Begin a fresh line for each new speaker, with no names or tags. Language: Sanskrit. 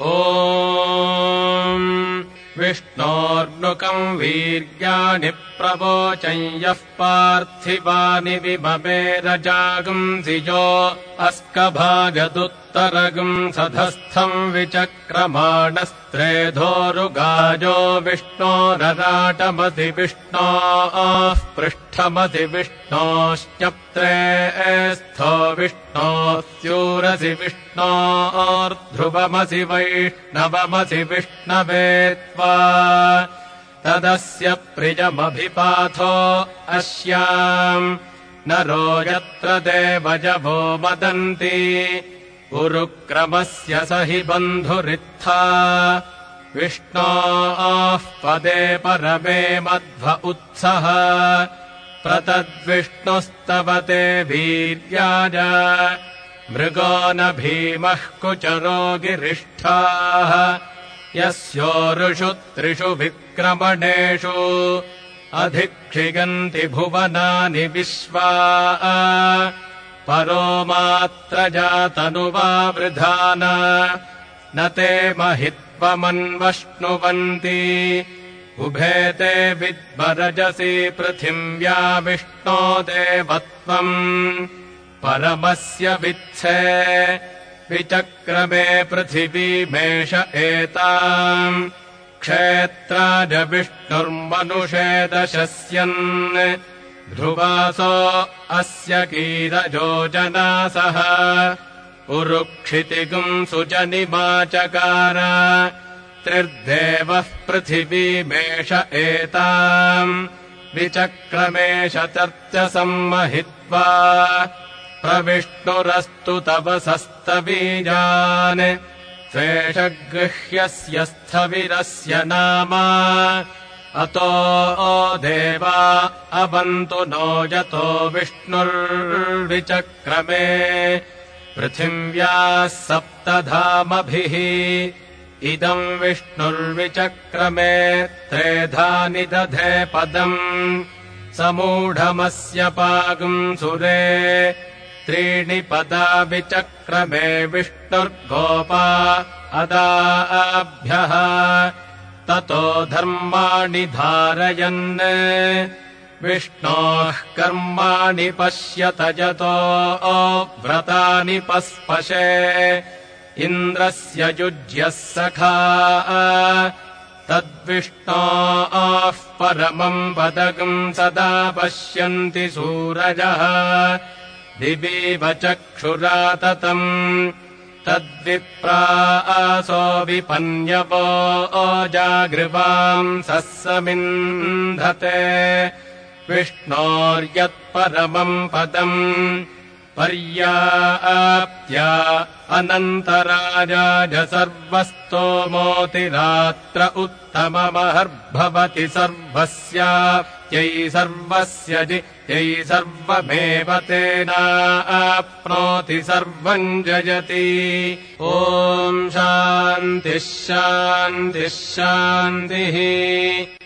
ओ विष्णोर्नुकम् वीर्याणि प्रवोचम् यः पार्थिवानि विममेरजागुंसिजो अस्कभागदुत्तरगम् सधस्थम् विचक्रमाणस्त्रेधोरुगाजो विष्णोरराटमति विष्णोः पृष्ठमति विष्णोश्चप्त्रे स्थो विष्णोस्यूरसि विष्णोर्ध्रुवमसि वैष्णवमसि विष्णवे त्वा तदस्य प्रियमभिपाथो अस्याम् नरो यत्र देवजभो वदन्ति। उरुक्रमस्य स हि बन्धुरित्था। विष्णोः पदे परमे मध्व उत्सः। प्रतद्विष्णुस्तवते वीर्याज मृगो न भीमः कुचरो गिरिष्ठाः। यस्योरुषु त्रिषु विक्रमणेषु अधिक्षिगन्ति भुवनानि विश्वा परो मात्र जातनुवावृधान न ते महित्वमन्वश्नुवन्ति। उभे ते विद्वरजसि पृथिव्या विष्णो देवत्वम्। परमस्य वित्से विचक्रमे पृथिवीमेष एताम् क्षेत्राज विष्णुर्मनुषेदशस्यन् ध्रुवासो अस्य कीरजोजनासः उरुक्षितिगुम् सुजनिमाचकार त्रिर्देवः पृथिवीमेष एताम्। विचक्रमेष तर्त्यसम्महित्वा प्रविष्णुरस्तु तव सस्तबीजान् स्वेषगृह्यस्य स्थविरस्य नाम। अतो देवा अवन्तु नो यतो विष्णुर्विचक्रमे। पृथिव्याः सप्तधामभिः इदम् विष्णुर्विचक्रमे त्रेधानि दधे पदम्। समूढमस्य पागुम् सुरे त्रीणि पदा विचक्रमे विष्णुर्गोपा अदाभ्यः ततो धर्माणि धारयन्। विष्णोः कर्माणि पश्यत यतो व्रतानि पस्पशे। इन्द्रस्य युज्यः सखा। तद्विष्णोः परमम् पदकम् सदा पश्यन्ति सूरजः दिवीव चक्षुराततम्। तद्विप्रासो विपन्यवो जागृवाम् सस्समिन्धते विष्णोर्यत्परमम् पदम्। पर्याप्त्या अनन्तराजाज सर्वस्तोमोतिरात्र उत्तममहर्भवति सर्वस्याप्त्यै सर्वस्य जित्यै सर्वमेव तेनाप्नोति सर्वम् जयति। ॐ शान्तिः शान्तिः शान्तिः